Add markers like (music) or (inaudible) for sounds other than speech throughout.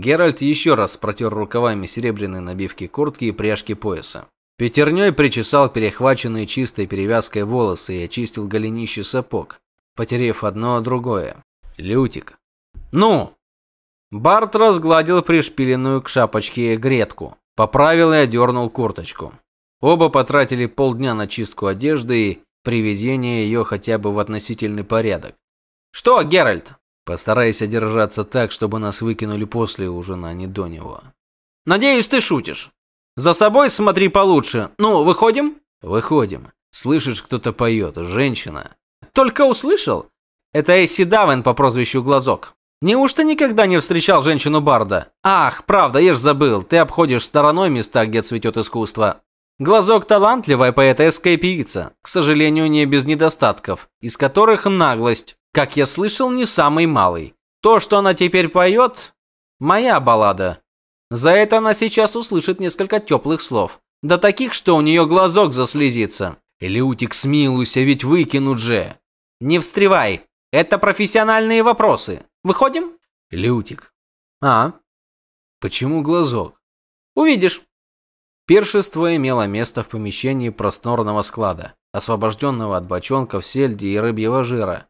Геральт еще раз протер рукавами серебряные набивки куртки и пряжки пояса. Пятерней причесал перехваченные чистой перевязкой волосы и очистил голенище сапог, потерев одно, другое. Лютик. «Ну!» Барт разгладил пришпиленную к шапочке гретку, поправил и одернул курточку. Оба потратили полдня на чистку одежды и приведение ее хотя бы в относительный порядок. «Что, Геральт?» Постарайся держаться так, чтобы нас выкинули после ужина, а не до него. Надеюсь, ты шутишь. За собой смотри получше. Ну, выходим? Выходим. Слышишь, кто-то поет, женщина. Только услышал? Это Эсси Давен по прозвищу Глазок. Неужто никогда не встречал женщину-барда? Ах, правда, я ж забыл. Ты обходишь стороной места, где цветет искусство. Глазок талантливая поэтесская певица, к сожалению, не без недостатков, из которых наглость как я слышал, не самый малый. То, что она теперь поет, моя баллада. За это она сейчас услышит несколько теплых слов. Да таких, что у нее глазок заслезится. Лютик, смилуйся, ведь выкинут же. Не встревай. Это профессиональные вопросы. Выходим? Лютик. А? Почему глазок? Увидишь. Пиршество имело место в помещении просторного склада, освобожденного от бочонков сельди и рыбьего жира.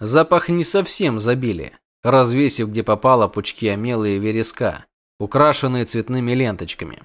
Запах не совсем забили, развесив где попало пучки омелые вереска, украшенные цветными ленточками.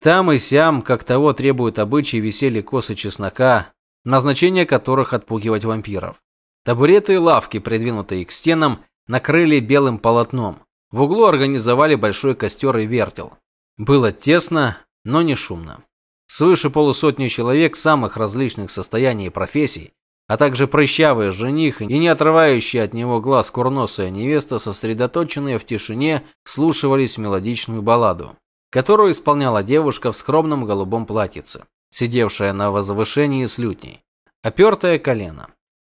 Там и сям, как того требуют обычаи, висели косы чеснока, назначение которых отпугивать вампиров. Табуреты и лавки, придвинутые к стенам, накрыли белым полотном. В углу организовали большой костер и вертел. Было тесно, но не шумно. Свыше полусотни человек самых различных состояний и профессий а также прыщавый жених и не отрывающий от него глаз курносая невеста, сосредоточенные в тишине, вслушивались в мелодичную балладу, которую исполняла девушка в скромном голубом платьице, сидевшая на возвышении с лютней, опертое колено.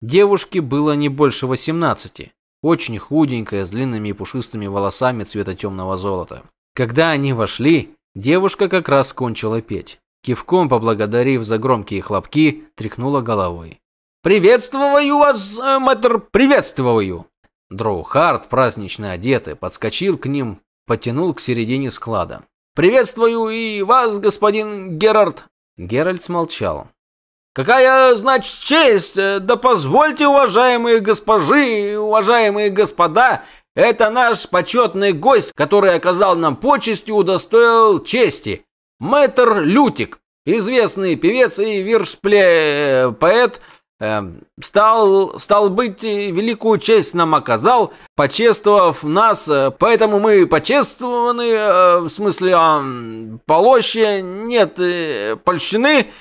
Девушке было не больше восемнадцати, очень худенькая, с длинными и пушистыми волосами цвета темного золота. Когда они вошли, девушка как раз кончила петь. Кивком поблагодарив за громкие хлопки, тряхнула головой. «Приветствую вас, э, мэтр, приветствую!» Дроухард, празднично одетый, подскочил к ним, потянул к середине склада. «Приветствую и вас, господин Герард!» Геральт смолчал. «Какая, значит, честь! Да позвольте, уважаемые госпожи, уважаемые господа, это наш почетный гость, который оказал нам почесть и удостоил чести. Мэтр Лютик, известный певец и виршпле поэт – Эм, стал, стал быть, великую честь нам оказал, почествовав нас, э, поэтому мы почествованы, э, в смысле, э, полоще, нет, э, польщены.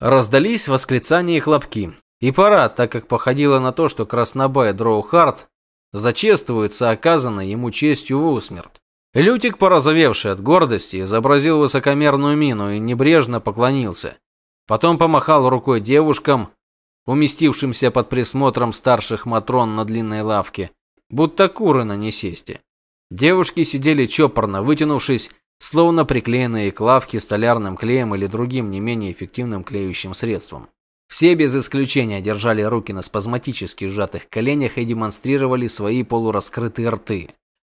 Раздались восклицания и хлопки. И пора, так как походило на то, что Краснобай Дроухард зачествуется оказанной ему честью в усмерть. Лютик, порозовевший от гордости, изобразил высокомерную мину и небрежно поклонился. Потом помахал рукой девушкам, уместившимся под присмотром старших матрон на длинной лавке, будто куры на несесте. Девушки сидели чопорно, вытянувшись, словно приклеенные к лавке столярным клеем или другим не менее эффективным клеющим средством. Все без исключения держали руки на спазматически сжатых коленях и демонстрировали свои полураскрытые рты.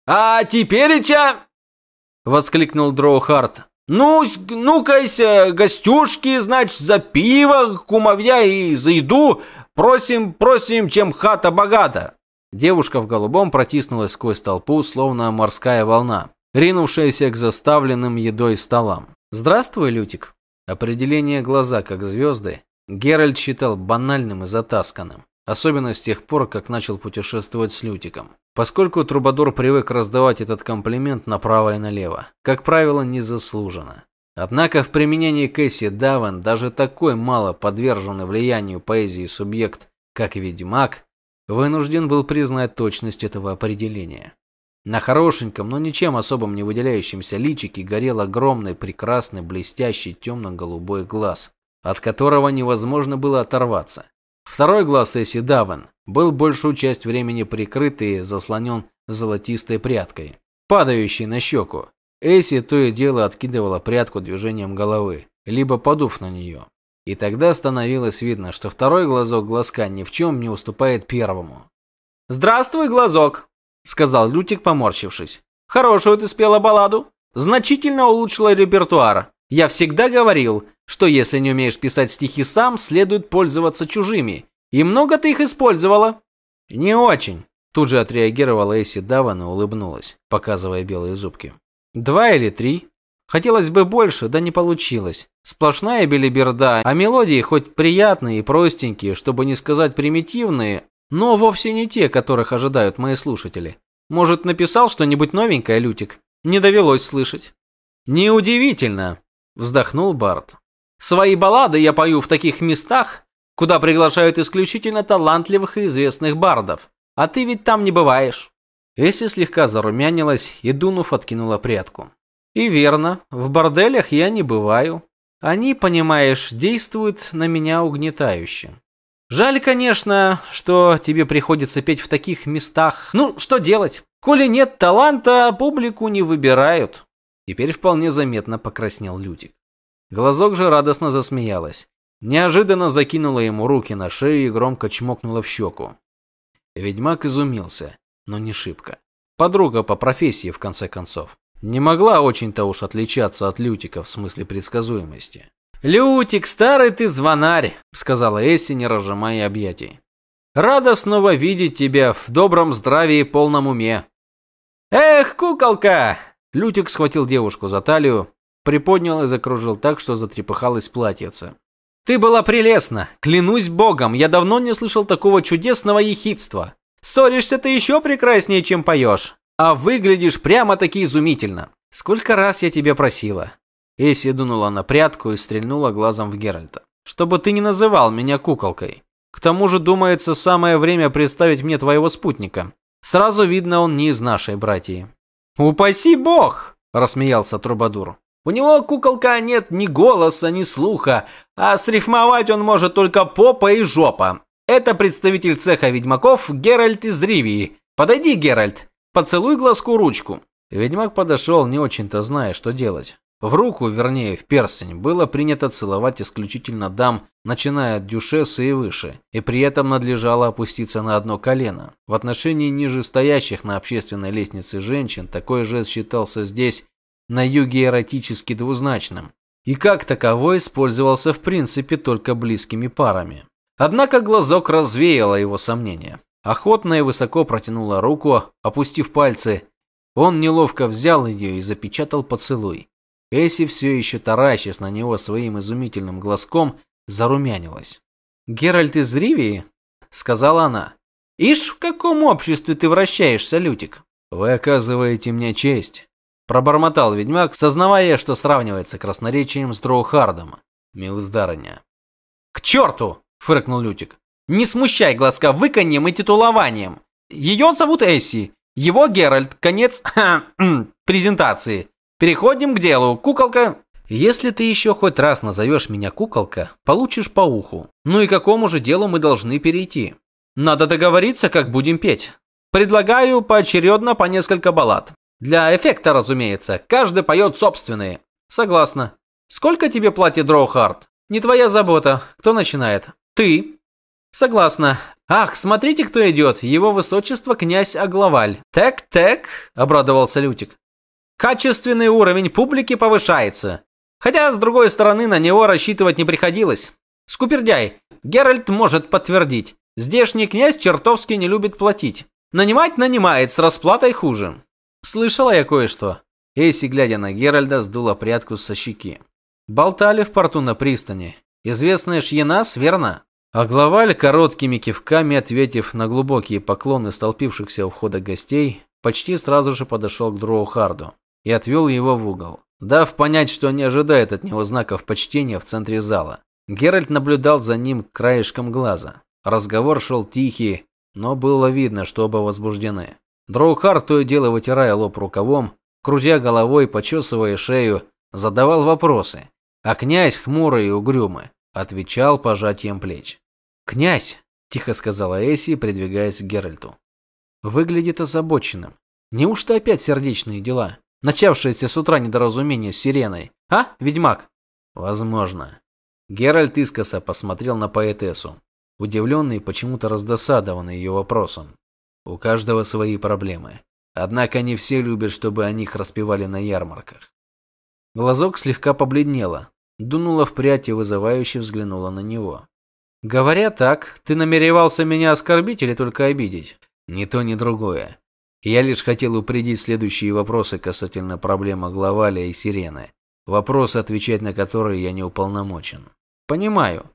«А теперь, ча!» – воскликнул Дроухарт, ну, ну-кайся, гостюшки, значит, за пиво, кумовья и за еду. Просим, просим, чем хата богата. Девушка в голубом протиснулась сквозь толпу, словно морская волна, ринувшаяся к заставленным едой столам. Здравствуй, Лютик. Определение глаза как звезды Геральт считал банальным и затасканным особенно с тех пор, как начал путешествовать с Лютиком. Поскольку Трубадур привык раздавать этот комплимент направо и налево, как правило, незаслуженно. Однако в применении Кэсси Давен даже такой мало подверженный влиянию поэзии субъект, как Ведьмак, вынужден был признать точность этого определения. На хорошеньком, но ничем особым не выделяющемся личике горел огромный, прекрасный, блестящий темно-голубой глаз, от которого невозможно было оторваться. Второй глаз Эсси Давен был большую часть времени прикрыт и заслонен золотистой прядкой, падающей на щеку. Эсси то и дело откидывала прядку движением головы, либо подув на нее. И тогда становилось видно, что второй глазок глазка ни в чем не уступает первому. "Здравствуй, глазок", сказал Лютик, поморщившись. Хорошую ты спела балладу. Значительно улучшила репертуар. Я всегда говорил, что если не умеешь писать стихи сам, следует пользоваться чужими. И много ты их использовала? Не очень. Тут же отреагировала Эсси Даван и улыбнулась, показывая белые зубки. Два или три. Хотелось бы больше, да не получилось. Сплошная белиберда, а мелодии хоть приятные и простенькие, чтобы не сказать примитивные, но вовсе не те, которых ожидают мои слушатели. Может, написал что-нибудь новенькое, Лютик? Не довелось слышать. Неудивительно, вздохнул Барт. Свои баллады я пою в таких местах, куда приглашают исключительно талантливых и известных бардов. А ты ведь там не бываешь. Эсси слегка зарумянилась и, дунув, откинула прядку. И верно, в борделях я не бываю. Они, понимаешь, действуют на меня угнетающе. Жаль, конечно, что тебе приходится петь в таких местах. Ну, что делать? Коли нет таланта, публику не выбирают. Теперь вполне заметно покраснел Лютик. Глазок же радостно засмеялась. Неожиданно закинула ему руки на шею и громко чмокнула в щеку. Ведьмак изумился, но не шибко. Подруга по профессии, в конце концов. Не могла очень-то уж отличаться от Лютика в смысле предсказуемости. «Лютик, старый ты звонарь», — сказала Эсси, не разжимая объятий. «Рада снова видеть тебя в добром здравии и полном уме». «Эх, куколка!» Лютик схватил девушку за талию, приподнял и закружил так, что затрепыхалось платьице. «Ты была прелестна! Клянусь богом, я давно не слышал такого чудесного ехидства! Ссоришься ты еще прекраснее, чем поешь!» А выглядишь прямо-таки изумительно. Сколько раз я тебя просила. Эсси дунула на прядку и стрельнула глазом в Геральта. Чтобы ты не называл меня куколкой. К тому же, думается, самое время представить мне твоего спутника. Сразу видно, он не из нашей братьи. Упаси бог, рассмеялся Трубадур. У него куколка нет ни голоса, ни слуха, а срифмовать он может только попа и жопа. Это представитель цеха ведьмаков Геральт из Ривии. Подойди, Геральт, Поцелуй глазку ручку. Ведьмак подошел, не очень-то зная, что делать. В руку, вернее, в перстень, было принято целовать исключительно дам, начиная от дюшесы и выше, и при этом надлежало опуститься на одно колено. В отношении ниже стоящих на общественной лестнице женщин такой жест считался здесь на юге эротически двузначным, и как таковой использовался в принципе только близкими парами. Однако глазок развеяло его сомнения. Охотно и высоко протянула руку, опустив пальцы. Он неловко взял ее и запечатал поцелуй. Эсси все еще таращась на него своим изумительным глазком, зарумянилась. «Геральт из Ривии?» — сказала она. «Ишь, в каком обществе ты вращаешься, Лютик?» «Вы оказываете мне честь», — пробормотал ведьмак, сознавая, что сравнивается красноречием с Дроухардом. Милздарыня. «К черту!» — фыркнул Лютик. Не смущай глазка выканьем и титулованием. Ее зовут Эсси. Его Геральт. Конец (clears throat) презентации. Переходим к делу. Куколка. Если ты еще хоть раз назовешь меня куколка, получишь по уху. Ну и какому же делу мы должны перейти? Надо договориться, как будем петь. Предлагаю поочередно по несколько баллад. Для эффекта, разумеется. Каждый поет собственные. Согласна. Сколько тебе платит Дроухард? Не твоя забота. Кто начинает? Ты. Согласна. Ах, смотрите, кто идет. Его высочество князь Аглаваль. Так-так, обрадовался Лютик. Качественный уровень публики повышается. Хотя, с другой стороны, на него рассчитывать не приходилось. Скупердяй, Геральт может подтвердить. Здешний князь чертовски не любит платить. Нанимать нанимает, с расплатой хуже. Слышала я кое-что. Эйси, глядя на Геральда, сдула прядку со щеки. Болтали в порту на пристани. Известная Шьенас, верно? А главаль, короткими кивками ответив на глубокие поклоны столпившихся у входа гостей, почти сразу же подошел к Дроухарду и отвел его в угол, дав понять, что не ожидает от него знаков почтения в центре зала. Геральт наблюдал за ним краешком глаза. Разговор шел тихий, но было видно, что оба возбуждены. Дроухард, то и дело вытирая лоб рукавом, крутя головой, почесывая шею, задавал вопросы, а князь хмурый и угрюмый отвечал пожатием плеч. «Князь!» – тихо сказала Эсси, придвигаясь к Геральту. «Выглядит озабоченным. Неужто опять сердечные дела, начавшиеся с утра недоразумения с сиреной? А, ведьмак?» «Возможно». Геральт искоса посмотрел на поэтессу, удивленный почему-то раздосадованный ее вопросом. «У каждого свои проблемы. Однако не все любят, чтобы о них распевали на ярмарках. Глазок слегка побледнела, дунула в прядь и вызывающе взглянула на него. «Говоря так, ты намеревался меня оскорбить или только обидеть?» «Ни то, ни другое. Я лишь хотел упредить следующие вопросы касательно проблемы Главаля и Сирены. Вопросы, отвечать на которые я не уполномочен». «Понимаю».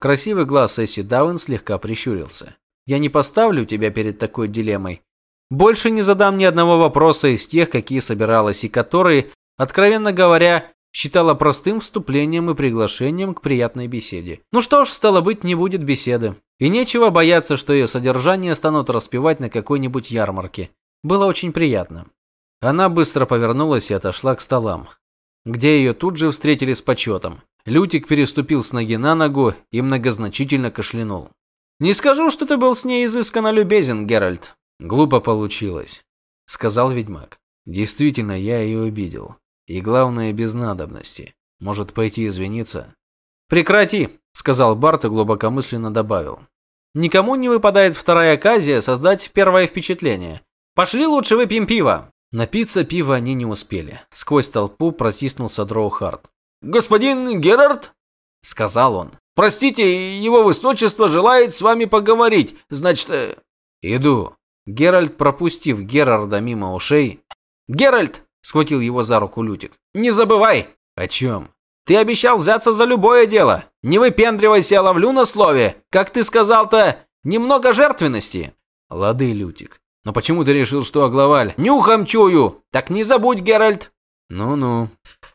Красивый глаз Эсси Дауэн слегка прищурился. «Я не поставлю тебя перед такой дилеммой. Больше не задам ни одного вопроса из тех, какие собиралась, и которые, откровенно говоря, считала простым вступлением и приглашением к приятной беседе. Ну что ж, стало быть, не будет беседы. И нечего бояться, что ее содержание станут распевать на какой-нибудь ярмарке. Было очень приятно. Она быстро повернулась и отошла к столам, где ее тут же встретили с почетом. Лютик переступил с ноги на ногу и многозначительно кашлянул. «Не скажу, что ты был с ней изысканно любезен, Геральт». «Глупо получилось», — сказал ведьмак. «Действительно, я ее обидел. И главное, без надобности. Может пойти извиниться? Прекрати, сказал Барт и глубокомысленно добавил. Никому не выпадает вторая оказия создать первое впечатление. Пошли лучше выпьем пиво. Напиться пива они не успели. Сквозь толпу протиснулся Дроухард. «Господин Герард?» — сказал он. «Простите, его высочество желает с вами поговорить. Значит...» э... «Иду». Геральт, пропустив Герарда мимо ушей. «Геральт!» Схватил его за руку Лютик. «Не забывай!» «О чем?» «Ты обещал взяться за любое дело! Не выпендривайся, я ловлю на слове! Как ты сказал-то, немного жертвенности!» «Лады, Лютик. Но почему ты решил, что Агловаль?» «Нюхом чую! Так не забудь, Геральт!» «Ну-ну».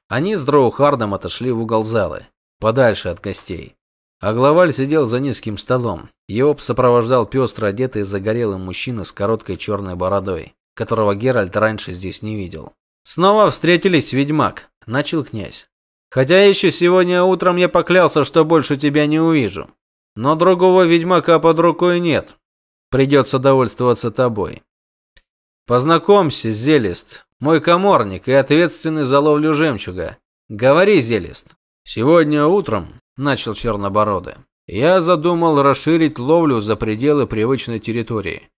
Они с Дроухардом отошли в угол залы, подальше от гостей. Агловаль сидел за низким столом. Его сопровождал пестро одетый загорелый мужчина с короткой черной бородой, которого Геральт раньше здесь не видел. Снова встретились, ведьмак, начал князь. Хотя еще сегодня утром я поклялся, что больше тебя не увижу. Но другого ведьмака под рукой нет. Придется довольствоваться тобой. Познакомься, Зелест, мой коморник и ответственный за ловлю жемчуга. Говори, Зелест. Сегодня утром, начал Чернобородый, я задумал расширить ловлю за пределы привычной территории.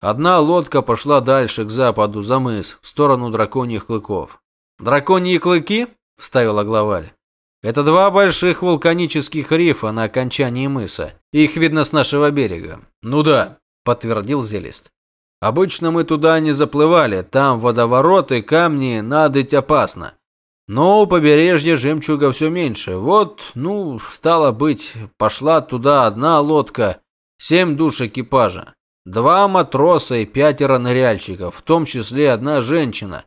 Одна лодка пошла дальше, к западу, за мыс, в сторону драконьих клыков. «Драконьи клыки?» – вставила главарь. «Это два больших вулканических рифа на окончании мыса. Их видно с нашего берега». «Ну да», – подтвердил Зелест. «Обычно мы туда не заплывали, там водовороты, камни, надыть опасно. Но у побережья жемчуга все меньше. Вот, ну, стало быть, пошла туда одна лодка, семь душ экипажа. Два матроса и пятеро ныряльщиков, в том числе одна женщина.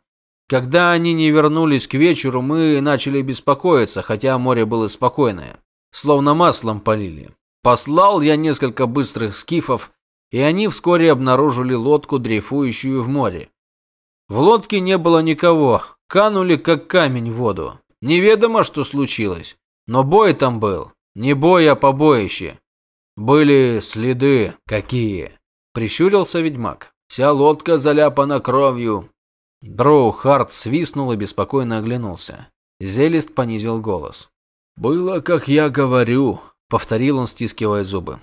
Когда они не вернулись к вечеру, мы начали беспокоиться, хотя море было спокойное. Словно маслом полили. Послал я несколько быстрых скифов, и они вскоре обнаружили лодку, дрейфующую в море. В лодке не было никого, канули как камень в воду. Неведомо, что случилось, но бой там был. Не бой, а побоище. Были следы какие. Прищурился ведьмак. Вся лодка заляпана кровью. Дроу Харт свистнул и беспокойно оглянулся. Зелест понизил голос. «Было, как я говорю», — повторил он, стискивая зубы.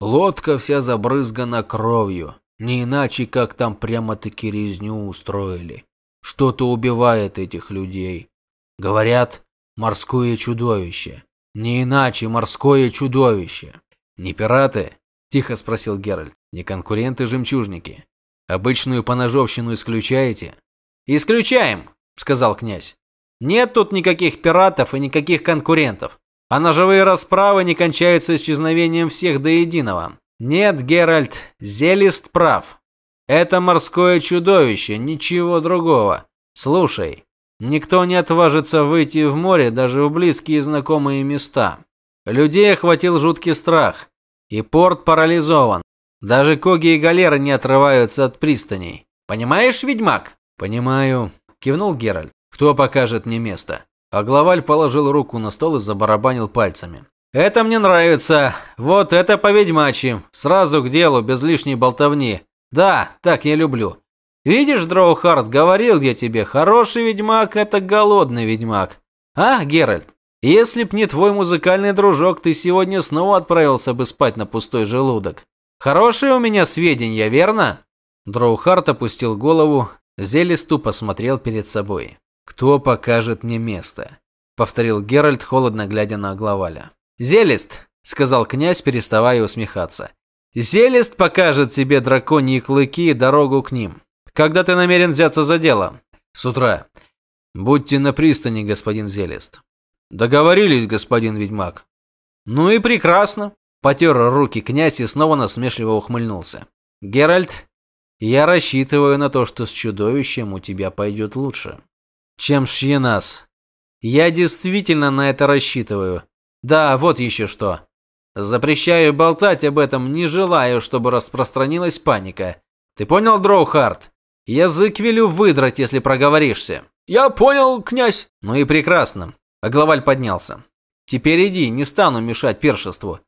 «Лодка вся забрызгана кровью. Не иначе, как там прямо-таки резню устроили. Что-то убивает этих людей. Говорят, морское чудовище. Не иначе морское чудовище. Не пираты? Тихо спросил Геральт. Не конкуренты-жемчужники. Обычную поножовщину исключаете? Исключаем, сказал князь. Нет тут никаких пиратов и никаких конкурентов. А ножевые расправы не кончаются исчезновением всех до единого. Нет, Геральт, Зелист прав. Это морское чудовище, ничего другого. Слушай, никто не отважится выйти в море даже в близкие знакомые места. Людей охватил жуткий страх. И порт парализован. Даже коги и галеры не отрываются от пристаней. Понимаешь, ведьмак? Понимаю, кивнул Геральт. Кто покажет мне место? А главаль положил руку на стол и забарабанил пальцами. Это мне нравится. Вот это по-ведьмачьи. Сразу к делу, без лишней болтовни. Да, так я люблю. Видишь, Дроухард, говорил я тебе, хороший ведьмак – это голодный ведьмак. А, Геральт? Если б не твой музыкальный дружок, ты сегодня снова отправился бы спать на пустой желудок. Хорошие у меня сведения, верно? Дроухарт опустил голову, Зелесту посмотрел перед собой. «Кто покажет мне место?» – повторил Геральт, холодно глядя на Главаля. «Зелест!» – сказал князь, переставая усмехаться. «Зелест покажет тебе драконьи клыки и дорогу к ним. Когда ты намерен взяться за дело?» «С утра. Будьте на пристани, господин Зелест». «Договорились, господин ведьмак». «Ну и прекрасно!» – потер руки князь и снова насмешливо ухмыльнулся. «Геральт, я рассчитываю на то, что с чудовищем у тебя пойдет лучше, чем с Я действительно на это рассчитываю. Да, вот еще что. Запрещаю болтать об этом, не желаю, чтобы распространилась паника. Ты понял, Дроухард? Язык велю выдрать, если проговоришься. Я понял, князь. Ну и прекрасно. А главаль поднялся. Теперь иди, не стану мешать першеству.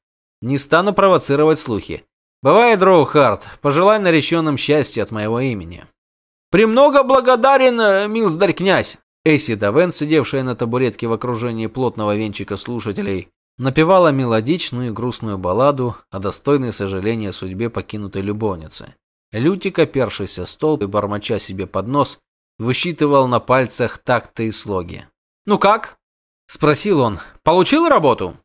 Не стану провоцировать слухи. Бывай, Дроухард, пожелай нареченным счастья от моего имени. Премного благодарен, э, милздарь князь. Эсси Давен, сидевшая на табуретке в окружении плотного венчика слушателей, напевала мелодичную и грустную балладу о достойной сожаления судьбе покинутой любовницы. Лютик, опершийся стол и бормоча себе под нос, высчитывал на пальцах такты и слоги. «Ну как?» – спросил он. «Получил работу?»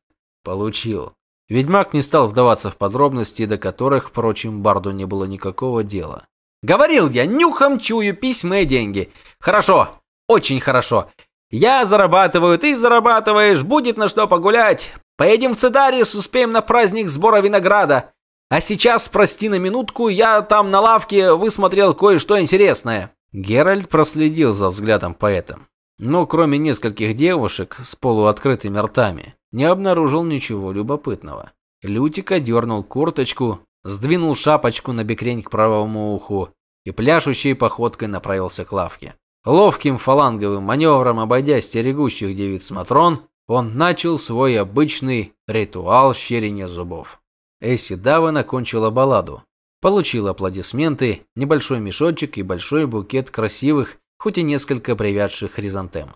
«Получил. Ведьмак не стал вдаваться в подробности, до которых, впрочем, Барду не было никакого дела. «Говорил я, нюхом чую письма и деньги. Хорошо, очень хорошо. Я зарабатываю, ты зарабатываешь, будет на что погулять. Поедем в Цедарис, успеем на праздник сбора винограда. А сейчас, прости на минутку, я там на лавке высмотрел кое-что интересное». Геральт проследил за взглядом поэта. Но кроме нескольких девушек с полуоткрытыми ртами, не обнаружил ничего любопытного. Лютика дернул курточку, сдвинул шапочку на бекрень к правому уху и пляшущей походкой направился к лавке. Ловким фаланговым маневром, обойдя стерегущих девиц Матрон, он начал свой обычный ритуал щерения зубов. Эсси Даван окончила балладу. Получила аплодисменты, небольшой мешочек и большой букет красивых, хоть и несколько привядших хризантем.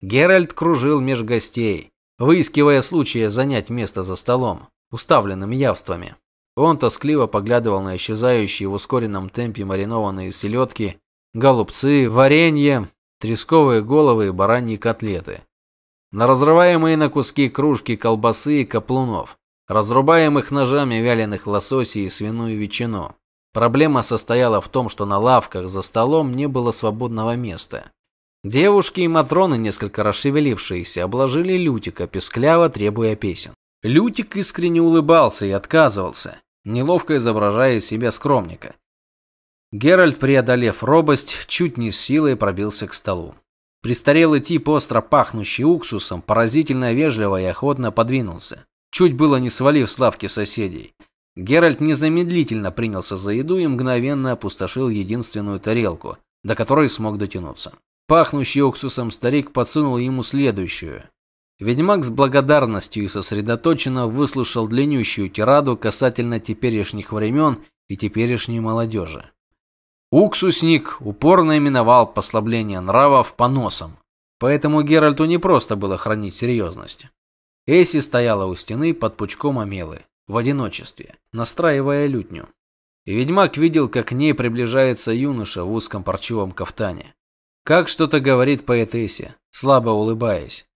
Геральт кружил меж гостей, выискивая случая занять место за столом, уставленным явствами. Он тоскливо поглядывал на исчезающие в ускоренном темпе маринованные селедки, голубцы, варенье, тресковые головы и бараньи котлеты. На разрываемые на куски кружки колбасы и каплунов, разрубаемых ножами вяленых лососей и свиную ветчину. Проблема состояла в том, что на лавках за столом не было свободного места. Девушки и матроны, несколько расшевелившиеся, обложили Лютика, пескляво требуя песен. Лютик искренне улыбался и отказывался, неловко изображая из себя скромника. Геральт, преодолев робость, чуть не с силой пробился к столу. Престарелый тип, остро пахнущий уксусом, поразительно вежливо и охотно подвинулся, чуть было не свалив с лавки соседей. Геральт незамедлительно принялся за еду и мгновенно опустошил единственную тарелку, до которой смог дотянуться. Пахнущий уксусом старик подсунул ему следующую. Ведьмак с благодарностью и сосредоточенно выслушал длиннющую тираду касательно теперешних времен и теперешней молодежи. Уксусник упорно именовал послабление нравов поносом, поэтому Геральту не просто было хранить серьезность. Эсси стояла у стены под пучком омелы, в одиночестве, настраивая лютню. И ведьмак видел, как к ней приближается юноша в узком парчевом кафтане. Как что-то говорит поэтессе, слабо улыбаясь.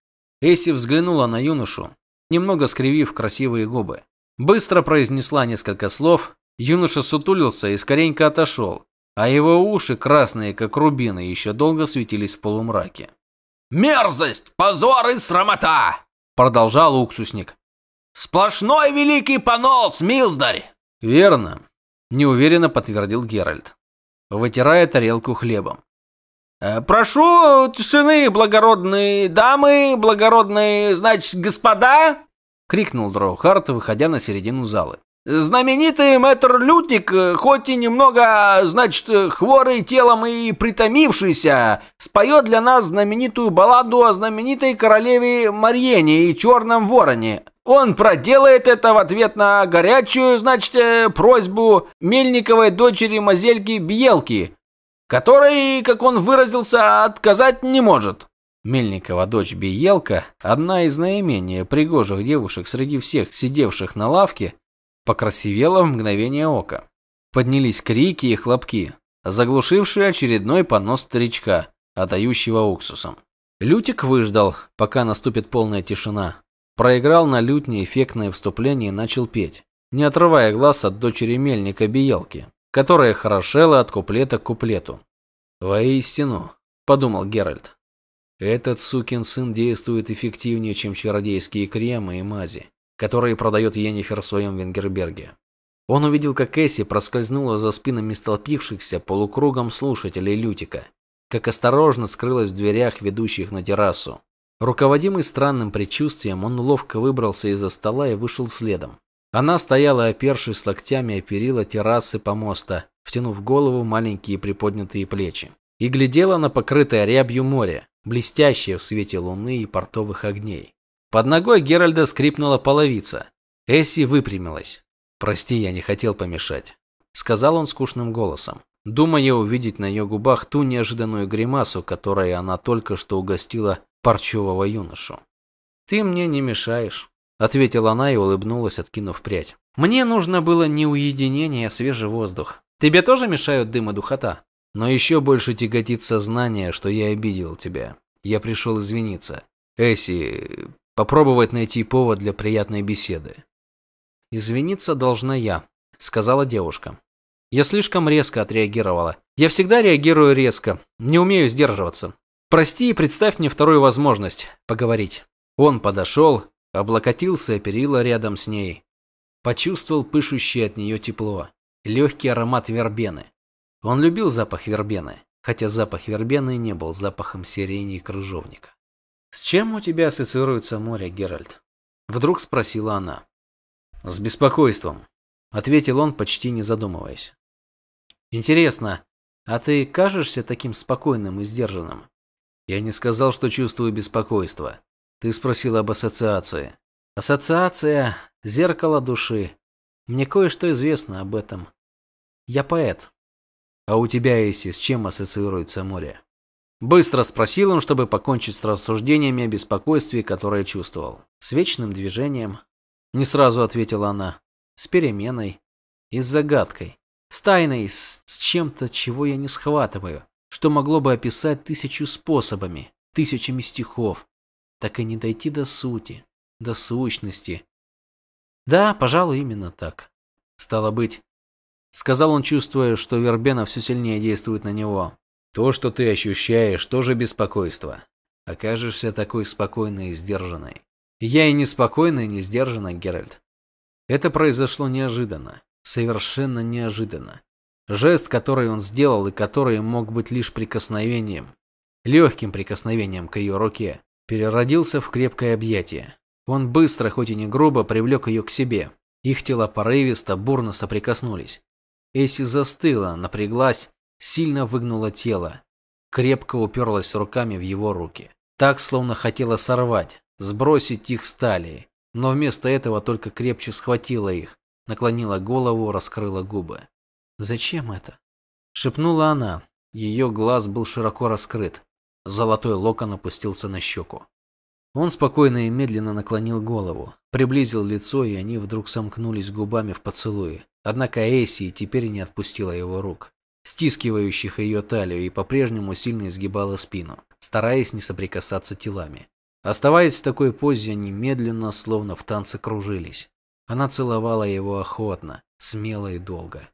Эсси взглянула на юношу, немного скривив красивые губы. Быстро произнесла несколько слов, юноша сутулился и скоренько отошел, а его уши, красные как рубины, еще долго светились в полумраке. «Мерзость, позор и срамота!» Продолжал уксусник. «Сплошной великий понос, Милздарь!» «Верно», – неуверенно подтвердил Геральт, вытирая тарелку хлебом. Э, «Прошу тишины, благородные дамы, благородные, значит, господа!» — крикнул Дроухарт, выходя на середину залы. «Знаменитый мэтр Лютик, хоть и немного, значит, хворый телом и притомившийся, споет для нас знаменитую балладу о знаменитой королеве Марьене и черном вороне. Он проделает это в ответ на горячую, значит, э, просьбу Мельниковой дочери Мазельки Бьелки, который, как он выразился, отказать не может. Мельникова дочь Биелка, одна из наименее пригожих девушек среди всех сидевших на лавке, покрасивела в мгновение ока. Поднялись крики и хлопки, заглушившие очередной понос старичка, отдающего уксусом. Лютик выждал, пока наступит полная тишина. Проиграл на лютне эффектное вступление и начал петь, не отрывая глаз от дочери мельника Биелки, которая хорошела от куплета к куплету. «Воистину», – подумал Геральт, – «этот сукин сын действует эффективнее, чем чародейские кремы и мази, которые продает Йеннифер в своем Венгерберге». Он увидел, как Эсси проскользнула за спинами столпившихся полукругом слушателей Лютика, как осторожно скрылась в дверях, ведущих на террасу. Руководимый странным предчувствием, он ловко выбрался из-за стола и вышел следом. Она стояла, опершись локтями о перила террасы помоста, втянув голову в маленькие приподнятые плечи, и глядела на покрытое рябью море, блестящее в свете луны и портовых огней. Под ногой Геральда скрипнула половица. Эсси выпрямилась. «Прости, я не хотел помешать», — сказал он скучным голосом, думая увидеть на ее губах ту неожиданную гримасу, которой она только что угостила парчевого юношу. «Ты мне не мешаешь», ответила она и улыбнулась, откинув прядь. Мне нужно было не уединение, а свежий воздух. Тебе тоже мешают дым и духота? Но еще больше тяготит сознание, что я обидел тебя. Я пришел извиниться. Эсси, попробовать найти повод для приятной беседы. Извиниться должна я, сказала девушка. Я слишком резко отреагировала. Я всегда реагирую резко, не умею сдерживаться. Прости и представь мне вторую возможность поговорить. Он подошел, облокотился о перила рядом с ней. Почувствовал пышущее от нее тепло, легкий аромат вербены. Он любил запах вербены, хотя запах вербены не был запахом сирени и крыжовника. «С чем у тебя ассоциируется море, Геральт?» Вдруг спросила она. «С беспокойством», — ответил он, почти не задумываясь. «Интересно, а ты кажешься таким спокойным и сдержанным?» «Я не сказал, что чувствую беспокойство. Ты спросил об ассоциации. Ассоциация – зеркало души. Мне кое-что известно об этом. Я поэт. А у тебя, Эсси, с чем ассоциируется море? Быстро спросил он, чтобы покончить с рассуждениями о беспокойстве, которое чувствовал. С вечным движением. Не сразу ответила она. С переменой. И с загадкой. С тайной, с, с чем-то, чего я не схватываю. Что могло бы описать тысячу способами, тысячами стихов, так и не дойти до сути, до сущности. Да, пожалуй, именно так. Стало быть, сказал он, чувствуя, что вербена все сильнее действует на него. То, что ты ощущаешь, тоже беспокойство. Окажешься такой спокойной и сдержанной. Я и не спокойна, и не сдержана, Геральт. Это произошло неожиданно, совершенно неожиданно. Жест, который он сделал и который мог быть лишь прикосновением, легким прикосновением к ее руке, переродился в крепкое объятие. Он быстро, хоть и не грубо, привлек ее к себе. Их тела порывисто, бурно соприкоснулись. Эсси застыла, напряглась, сильно выгнула тело, крепко уперлась руками в его руки. Так, словно хотела сорвать, сбросить их с талии, но вместо этого только крепче схватила их, наклонила голову, раскрыла губы. «Зачем это?» – шепнула она. Ее глаз был широко раскрыт. Золотой локон опустился на щеку. Он спокойно и медленно наклонил голову, приблизил лицо, и они вдруг сомкнулись губами в поцелуе. Однако Эйси теперь не отпустила его рук, стискивающих ее талию, и по-прежнему сильно изгибала спину, стараясь не соприкасаться телами. Оставаясь в такой позе, они медленно, словно в танце кружились. Она целовала его охотно, смело и долго.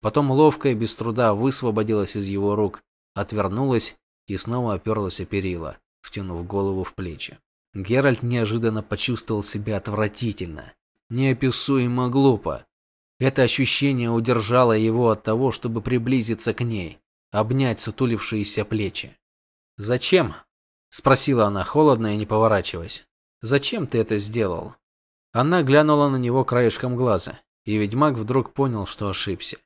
Потом ловко и без труда высвободилась из его рук, отвернулась и снова оперлась о перила, втянув голову в плечи. Геральт неожиданно почувствовал себя отвратительно, неописуемо глупо. Это ощущение удержало его от того, чтобы приблизиться к ней, обнять сутулившиеся плечи. «Зачем?» – спросила она холодно и не поворачиваясь. «Зачем ты это сделал?» Она глянула на него краешком глаза, и ведьмак вдруг понял, что ошибся.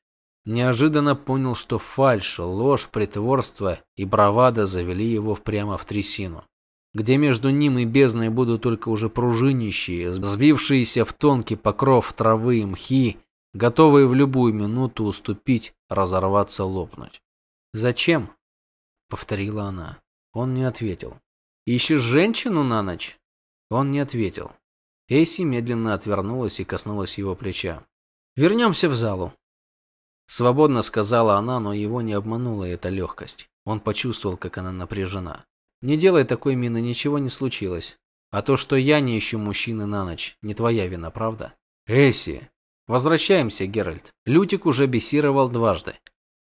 Неожиданно понял, что фальшь, ложь, притворство и бравада завели его прямо в трясину, где между ним и бездной будут только уже пружинищие, сбившиеся в тонкий покров травы и мхи, готовые в любую минуту уступить, разорваться, лопнуть. «Зачем?» — повторила она. Он не ответил. «Ищешь женщину на ночь?» Он не ответил. Эйси медленно отвернулась и коснулась его плеча. «Вернемся в залу», Свободно сказала она, но его не обманула эта легкость. Он почувствовал, как она напряжена. Не делай такой мины, ничего не случилось. А то, что я не ищу мужчины на ночь, не твоя вина, правда? Эсси. Возвращаемся, Геральт. Лютик уже бесировал дважды.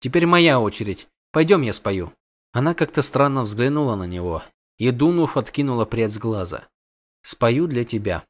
Теперь моя очередь. Пойдем, я спою. Она как-то странно взглянула на него и, дунув, откинула прядь с глаза. Спою для тебя.